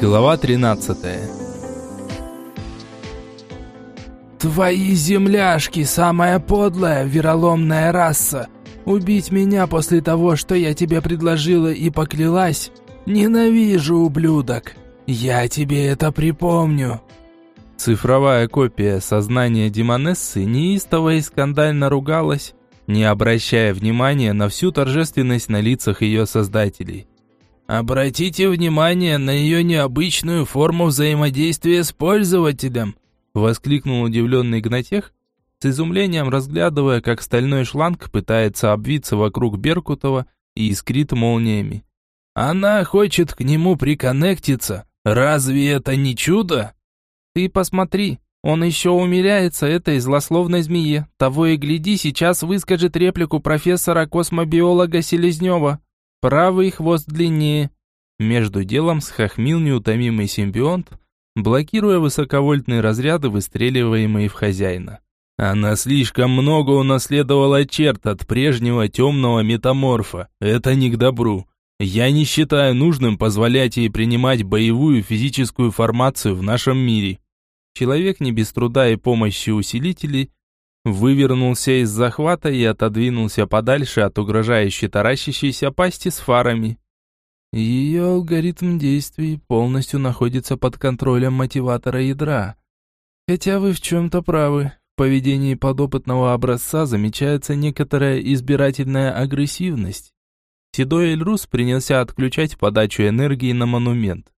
Глава 13 «Твои земляшки – самая подлая, вероломная раса. Убить меня после того, что я тебе предложила и поклялась? Ненавижу, ублюдок. Я тебе это припомню». Цифровая копия сознания Демонессы неистово и скандально ругалась, не обращая внимания на всю торжественность на лицах ее создателей. «Обратите внимание на ее необычную форму взаимодействия с пользователем!» Воскликнул удивленный Гнатех, с изумлением разглядывая, как стальной шланг пытается обвиться вокруг Беркутова и искрит молниями. «Она хочет к нему приконнектиться. Разве это не чудо?» «Ты посмотри, он еще умиляется этой злословной змее. Того и гляди, сейчас выскажет реплику профессора-космобиолога Селезнева. Правый хвост длиннее. Между делом схохмил неутомимый симбионт, блокируя высоковольтные разряды, выстреливаемые в хозяина. Она слишком много унаследовала черт от прежнего темного метаморфа. Это не к добру. Я не считаю нужным позволять ей принимать боевую физическую формацию в нашем мире. Человек не без труда и помощи усилителей вывернулся из захвата и отодвинулся подальше от угрожающей таращащейся пасти с фарами. Ее алгоритм действий полностью находится под контролем мотиватора ядра. Хотя вы в чем-то правы, в поведении подопытного образца замечается некоторая избирательная агрессивность. Седой Эльрус принялся отключать подачу энергии на монумент.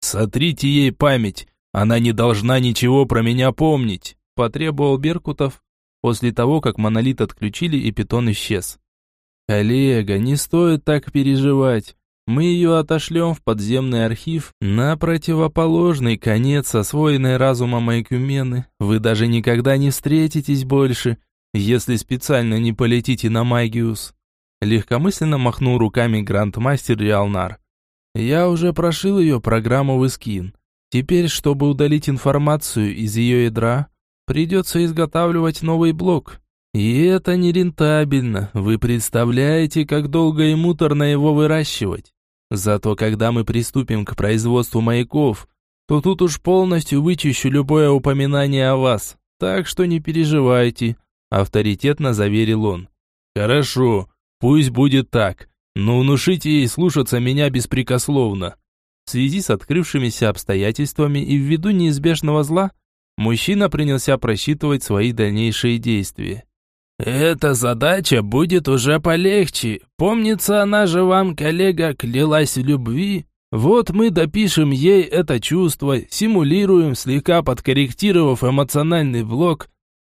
«Сотрите ей память! Она не должна ничего про меня помнить!» Потребовал Беркутов, после того, как монолит отключили и питон исчез. «Коллега, не стоит так переживать. Мы ее отошлем в подземный архив на противоположный конец освоенной разумом Айкюмены. Вы даже никогда не встретитесь больше, если специально не полетите на Магиус». Легкомысленно махнул руками грандмастер Реалнар. «Я уже прошил ее программу в Искин. Теперь, чтобы удалить информацию из ее ядра, Придется изготавливать новый блок. И это нерентабельно. Вы представляете, как долго и муторно его выращивать? Зато когда мы приступим к производству маяков, то тут уж полностью вычищу любое упоминание о вас. Так что не переживайте, авторитетно заверил он. Хорошо, пусть будет так, но внушите ей слушаться меня беспрекословно. В связи с открывшимися обстоятельствами и ввиду неизбежного зла, Мужчина принялся просчитывать свои дальнейшие действия. «Эта задача будет уже полегче. Помнится, она же вам, коллега, клялась в любви. Вот мы допишем ей это чувство, симулируем, слегка подкорректировав эмоциональный блок.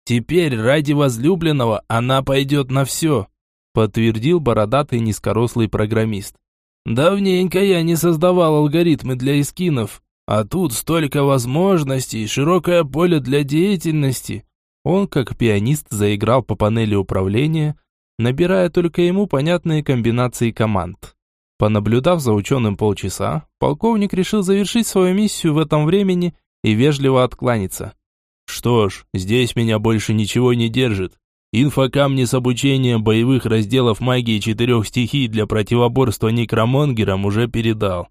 Теперь ради возлюбленного она пойдет на все», подтвердил бородатый низкорослый программист. «Давненько я не создавал алгоритмы для эскинов. А тут столько возможностей, широкое поле для деятельности. Он, как пианист, заиграл по панели управления, набирая только ему понятные комбинации команд. Понаблюдав за ученым полчаса, полковник решил завершить свою миссию в этом времени и вежливо откланяться. «Что ж, здесь меня больше ничего не держит. Инфокамни с обучением боевых разделов магии четырех стихий для противоборства некромонгерам уже передал.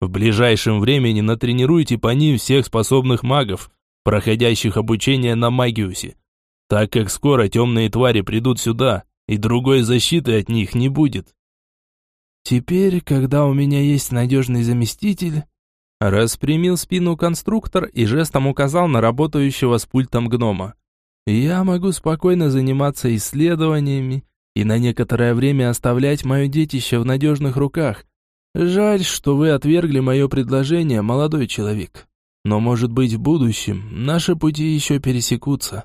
В ближайшем времени натренируйте по ним всех способных магов, проходящих обучение на Магиусе, так как скоро темные твари придут сюда, и другой защиты от них не будет. Теперь, когда у меня есть надежный заместитель, распрямил спину конструктор и жестом указал на работающего с пультом гнома. Я могу спокойно заниматься исследованиями и на некоторое время оставлять мое детище в надежных руках, Жаль, что вы отвергли мое предложение, молодой человек. Но, может быть, в будущем наши пути еще пересекутся.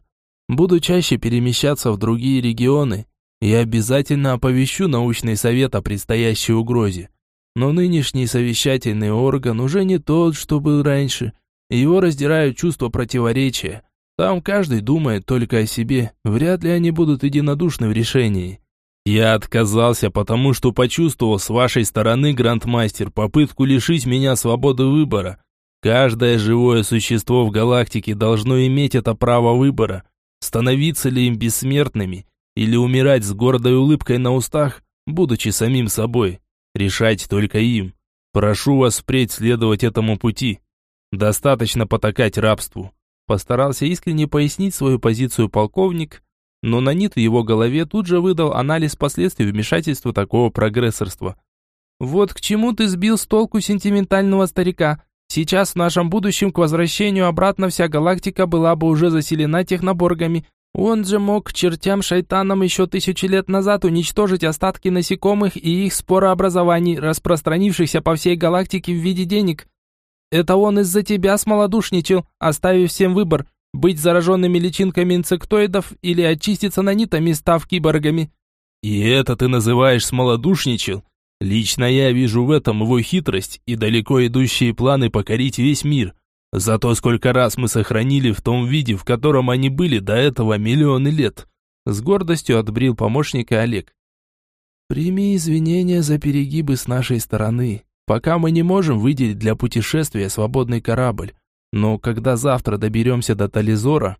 Буду чаще перемещаться в другие регионы и обязательно оповещу научный совет о предстоящей угрозе. Но нынешний совещательный орган уже не тот, что был раньше. Его раздирают чувство противоречия. Там каждый думает только о себе. Вряд ли они будут единодушны в решении. Я отказался, потому что почувствовал с вашей стороны, грандмастер, попытку лишить меня свободы выбора. Каждое живое существо в галактике должно иметь это право выбора. Становиться ли им бессмертными или умирать с гордой улыбкой на устах, будучи самим собой. Решать только им. Прошу вас впредь следовать этому пути. Достаточно потакать рабству. Постарался искренне пояснить свою позицию полковник, но на нит в его голове тут же выдал анализ последствий вмешательства такого прогрессорства. «Вот к чему ты сбил с толку сентиментального старика? Сейчас в нашем будущем к возвращению обратно вся галактика была бы уже заселена техноборгами. Он же мог к чертям-шайтанам еще тысячи лет назад уничтожить остатки насекомых и их спорообразований, распространившихся по всей галактике в виде денег. Это он из-за тебя смолодушничал, оставив всем выбор – быть зараженными личинками инсектоидов или очиститься нанитами, став киборгами. И это ты называешь смолодушничал? Лично я вижу в этом его хитрость и далеко идущие планы покорить весь мир. За то, сколько раз мы сохранили в том виде, в котором они были до этого миллионы лет. С гордостью отбрил помощника Олег. Прими извинения за перегибы с нашей стороны. Пока мы не можем выделить для путешествия свободный корабль. Но когда завтра доберемся до Тализора,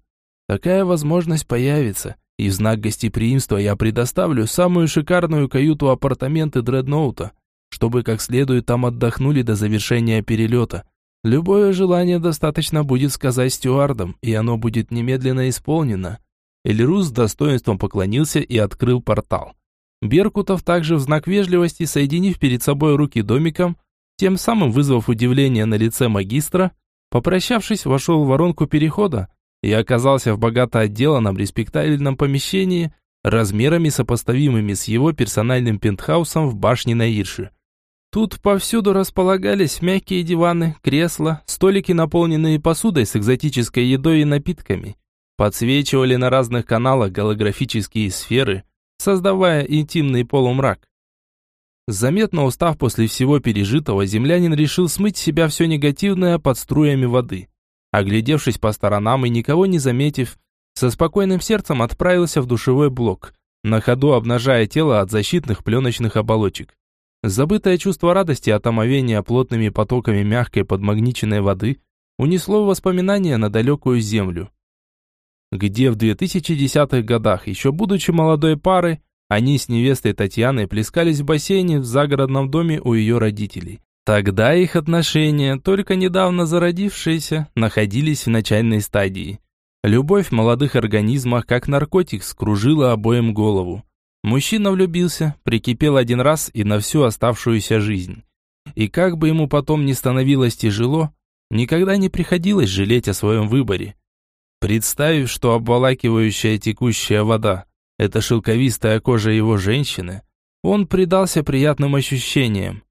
такая возможность появится, и в знак гостеприимства я предоставлю самую шикарную каюту-апартаменты Дредноута, чтобы как следует там отдохнули до завершения перелета. Любое желание достаточно будет сказать стюардам, и оно будет немедленно исполнено. Эльрус с достоинством поклонился и открыл портал. Беркутов также в знак вежливости, соединив перед собой руки домиком, тем самым вызвав удивление на лице магистра, Попрощавшись, вошел в воронку перехода и оказался в богато отделанном респектабельном помещении, размерами сопоставимыми с его персональным пентхаусом в башне на Ирше. Тут повсюду располагались мягкие диваны, кресла, столики, наполненные посудой с экзотической едой и напитками. Подсвечивали на разных каналах голографические сферы, создавая интимный полумрак. Заметно устав после всего пережитого, землянин решил смыть с себя все негативное под струями воды. Оглядевшись по сторонам и никого не заметив, со спокойным сердцем отправился в душевой блок, на ходу обнажая тело от защитных пленочных оболочек. Забытое чувство радости от омовения плотными потоками мягкой подмагниченной воды унесло воспоминания на далекую землю. Где в 2010-х годах, еще будучи молодой парой, они с невестой Татьяной плескались в бассейне в загородном доме у ее родителей. Тогда их отношения, только недавно зародившиеся, находились в начальной стадии. Любовь в молодых организмах, как наркотик, скружила обоим голову. Мужчина влюбился, прикипел один раз и на всю оставшуюся жизнь. И как бы ему потом ни становилось тяжело, никогда не приходилось жалеть о своем выборе. Представив, что обволакивающая текущая вода это шелковистая кожа его женщины, он предался приятным ощущениям.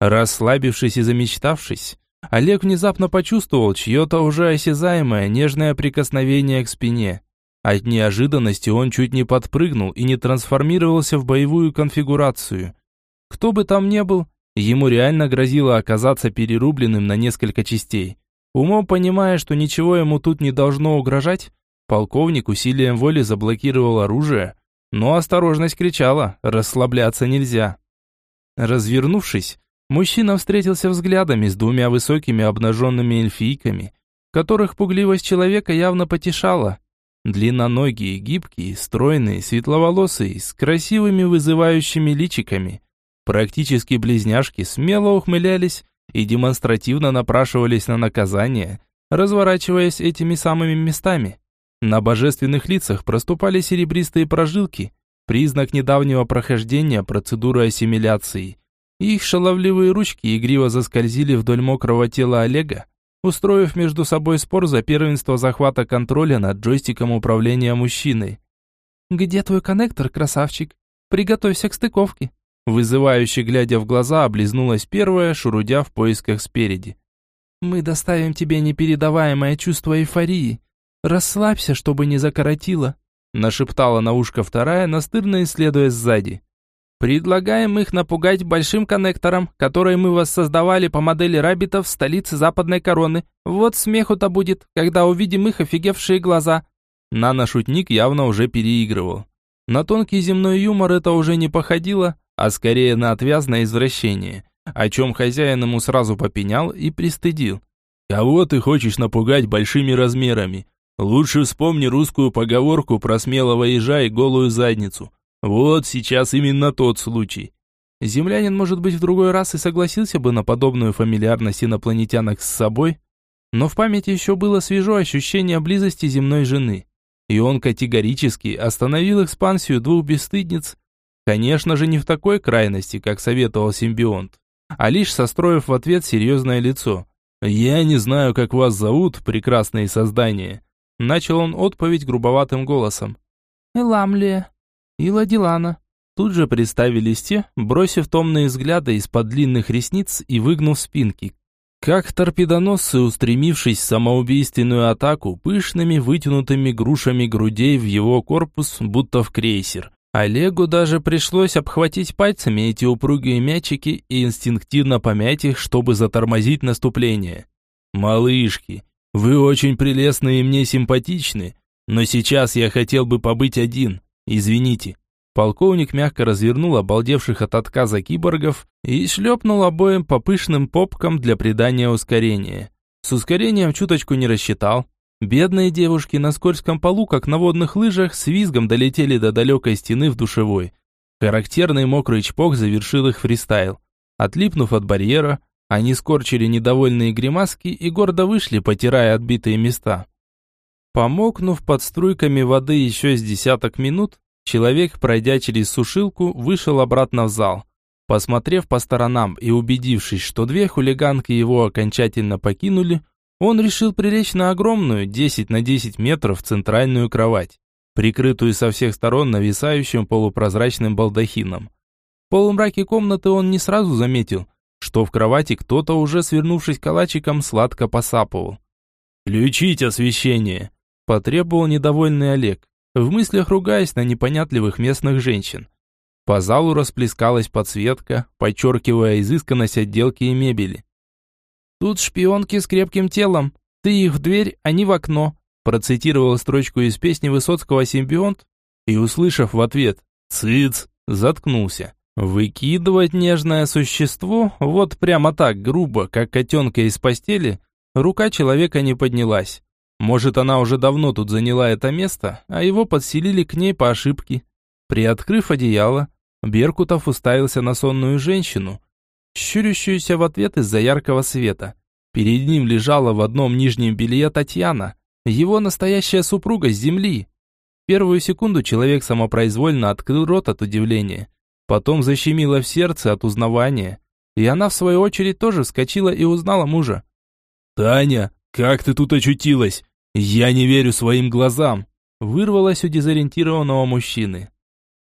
Расслабившись и замечтавшись, Олег внезапно почувствовал чье-то уже осязаемое нежное прикосновение к спине. От неожиданности он чуть не подпрыгнул и не трансформировался в боевую конфигурацию. Кто бы там ни был, ему реально грозило оказаться перерубленным на несколько частей. Умом понимая, что ничего ему тут не должно угрожать, Полковник усилием воли заблокировал оружие, но осторожность кричала, расслабляться нельзя. Развернувшись, мужчина встретился взглядами с двумя высокими обнаженными эльфийками, которых пугливость человека явно потешала. Длинноногие, гибкие, стройные, светловолосые, с красивыми вызывающими личиками. Практически близняшки смело ухмылялись и демонстративно напрашивались на наказание, разворачиваясь этими самыми местами. На божественных лицах проступали серебристые прожилки, признак недавнего прохождения процедуры ассимиляции. Их шаловливые ручки игриво заскользили вдоль мокрого тела Олега, устроив между собой спор за первенство захвата контроля над джойстиком управления мужчиной. «Где твой коннектор, красавчик? Приготовься к стыковке!» Вызывающе глядя в глаза, облизнулась первая, шурудя в поисках спереди. «Мы доставим тебе непередаваемое чувство эйфории, «Расслабься, чтобы не закоротило», – нашептала на ушко вторая, настырно исследуя сзади. «Предлагаем их напугать большим коннектором, который мы воссоздавали по модели рабитов в столице Западной Короны. Вот смеху-то будет, когда увидим их офигевшие глаза». Нано-шутник явно уже переигрывал. На тонкий земной юмор это уже не походило, а скорее на отвязное извращение, о чем хозяин ему сразу попенял и пристыдил. «Кого ты хочешь напугать большими размерами? Лучше вспомни русскую поговорку про смелого ежа и голую задницу. Вот сейчас именно тот случай. Землянин, может быть, в другой раз и согласился бы на подобную фамильярность инопланетянок с собой, но в памяти еще было свежо ощущение близости земной жены. И он категорически остановил экспансию двух бесстыдниц, конечно же, не в такой крайности, как советовал симбионт, а лишь состроив в ответ серьезное лицо. «Я не знаю, как вас зовут, прекрасные создания», начал он отповедь грубоватым голосом. «Эламлия. Ила Дилана», Тут же представились те, бросив томные взгляды из-под длинных ресниц и выгнув спинки. Как торпедоносцы, устремившись в самоубийственную атаку, пышными вытянутыми грушами грудей в его корпус, будто в крейсер. Олегу даже пришлось обхватить пальцами эти упругие мячики и инстинктивно помять их, чтобы затормозить наступление. «Малышки, вы очень прелестны и мне симпатичны, но сейчас я хотел бы побыть один. Извините». Полковник мягко развернул обалдевших от отказа киборгов и шлепнул обоим по пышным попкам для придания ускорения. С ускорением чуточку не рассчитал. Бедные девушки на скользком полу, как на водных лыжах, с визгом долетели до далекой стены в душевой. Характерный мокрый чпок завершил их фристайл. Отлипнув от барьера, они скорчили недовольные гримаски и гордо вышли, потирая отбитые места. Помокнув под струйками воды еще с десяток минут, Человек, пройдя через сушилку, вышел обратно в зал. Посмотрев по сторонам и убедившись, что две хулиганки его окончательно покинули, он решил прилечь на огромную 10 на 10 метров центральную кровать, прикрытую со всех сторон нависающим полупрозрачным балдахином. В полумраке комнаты он не сразу заметил, что в кровати кто-то уже свернувшись калачиком сладко посапывал. «Включить освещение!» – потребовал недовольный Олег в мыслях ругаясь на непонятливых местных женщин. По залу расплескалась подсветка, подчеркивая изысканность отделки и мебели. «Тут шпионки с крепким телом. Ты их в дверь, они в окно», процитировал строчку из песни Высоцкого «Симбионт» и, услышав в ответ «Цыц!», заткнулся. Выкидывать нежное существо, вот прямо так, грубо, как котенка из постели, рука человека не поднялась. Может, она уже давно тут заняла это место, а его подселили к ней по ошибке. Приоткрыв одеяло, Беркутов уставился на сонную женщину, щурящуюся в ответ из-за яркого света. Перед ним лежала в одном нижнем белье Татьяна, его настоящая супруга с земли. Первую секунду человек самопроизвольно открыл рот от удивления. Потом защемило в сердце от узнавания. И она, в свою очередь, тоже вскочила и узнала мужа. «Таня, как ты тут очутилась? «Я не верю своим глазам!» Вырвалось у дезориентированного мужчины.